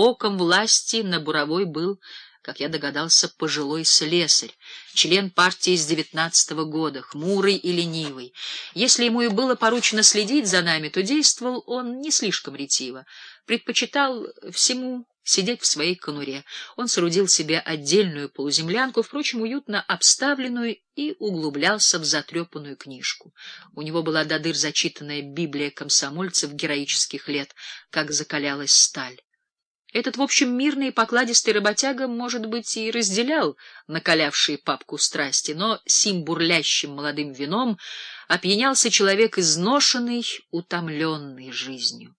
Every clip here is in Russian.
оком власти на Буровой был, как я догадался, пожилой слесарь, член партии с девятнадцатого года, хмурый и ленивый. Если ему и было поручено следить за нами, то действовал он не слишком ретиво, предпочитал всему сидеть в своей конуре. Он соорудил себе отдельную полуземлянку, впрочем, уютно обставленную, и углублялся в затрепанную книжку. У него была до дыр зачитанная Библия комсомольцев героических лет, как закалялась сталь. Этот, в общем, мирный и покладистый работяга, может быть, и разделял накалявшие папку страсти, но сим бурлящим молодым вином опьянялся человек изношенный, утомленный жизнью.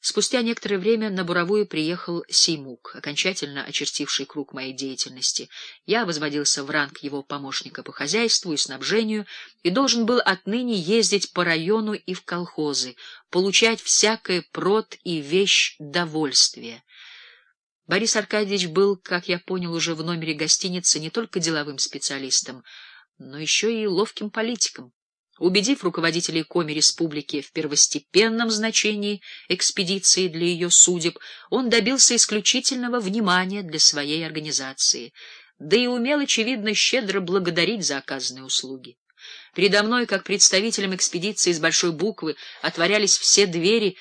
Спустя некоторое время на Буровую приехал Сеймук, окончательно очертивший круг моей деятельности. Я возводился в ранг его помощника по хозяйству и снабжению и должен был отныне ездить по району и в колхозы, получать всякое прот и вещь довольствия. Борис Аркадьевич был, как я понял уже в номере гостиницы, не только деловым специалистом, но еще и ловким политиком. Убедив руководителей Коми Республики в первостепенном значении экспедиции для ее судеб, он добился исключительного внимания для своей организации, да и умел, очевидно, щедро благодарить за оказанные услуги. Передо мной, как представителем экспедиции с большой буквы, отворялись все двери,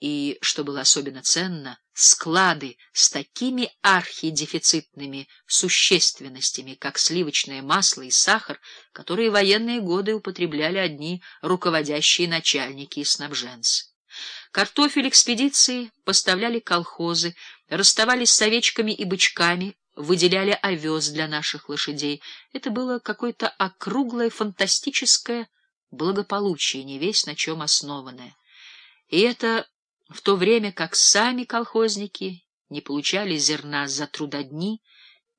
и, что было особенно ценно, склады с такими архидефицитными существенностями, как сливочное масло и сахар, которые военные годы употребляли одни руководящие начальники и снабженцы. Картофель экспедиции поставляли колхозы, расставались с овечками и бычками, выделяли овес для наших лошадей. Это было какое-то округлое фантастическое благополучие, не весь на чем основанное. И это в то время как сами колхозники не получали зерна за трудодни,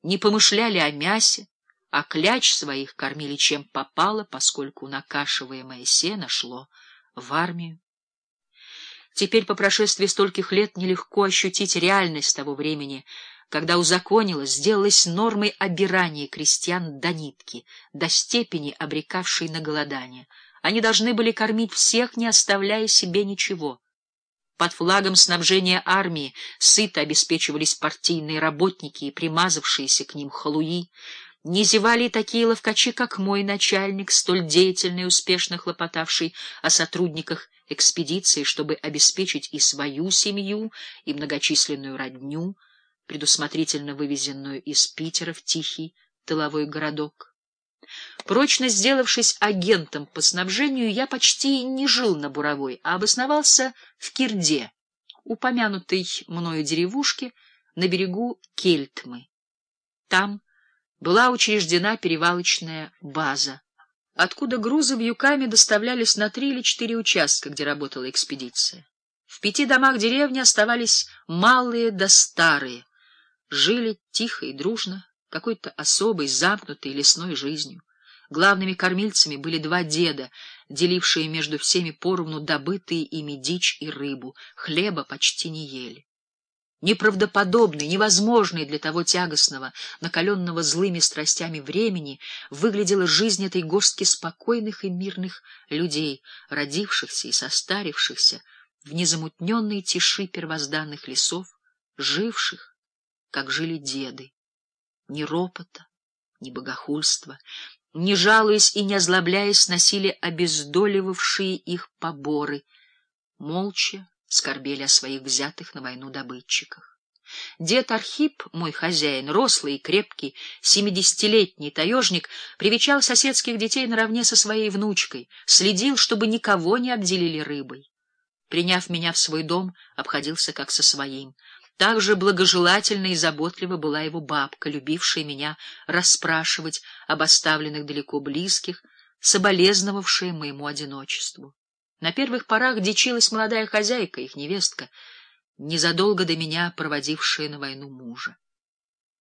не помышляли о мясе, а кляч своих кормили чем попало, поскольку накашиваемое сено шло в армию. Теперь, по прошествии стольких лет, нелегко ощутить реальность того времени, когда узаконилось, сделалось нормой обирания крестьян до нитки, до степени обрекавшей на голодание. Они должны были кормить всех, не оставляя себе ничего. Под флагом снабжения армии сыто обеспечивались партийные работники и примазавшиеся к ним халуи. Не зевали такие ловкачи, как мой начальник, столь деятельный и успешно хлопотавший о сотрудниках экспедиции, чтобы обеспечить и свою семью, и многочисленную родню, предусмотрительно вывезенную из Питера в тихий тыловой городок. Прочно сделавшись агентом по снабжению, я почти не жил на Буровой, а обосновался в Кирде, упомянутой мною деревушке на берегу Кельтмы. Там была учреждена перевалочная база, откуда грузы вьюками доставлялись на три или четыре участка, где работала экспедиция. В пяти домах деревни оставались малые да старые, жили тихо и дружно, какой-то особой, замкнутой лесной жизнью. Главными кормильцами были два деда, делившие между всеми поровну добытые ими дичь и рыбу, хлеба почти не ели. Неправдоподобной, невозможной для того тягостного, накаленного злыми страстями времени выглядела жизнь этой горстки спокойных и мирных людей, родившихся и состарившихся в незамутненной тиши первозданных лесов, живших, как жили деды ни ропота, ни богохульства, не жалуясь и не озлобляясь, носили обездоливавшие их поборы, молча скорбели о своих взятых на войну добытчиках. Дед Архип, мой хозяин, рослый и крепкий, семидесятилетний таежник, привечал соседских детей наравне со своей внучкой, следил, чтобы никого не обделили рыбой. Приняв меня в свой дом, обходился как со своим — так же благожелательно и заботливо была его бабка, любившая меня расспрашивать об оставленных далеко близких, соболезновавшая моему одиночеству. На первых порах дичилась молодая хозяйка, их невестка, незадолго до меня проводившая на войну мужа.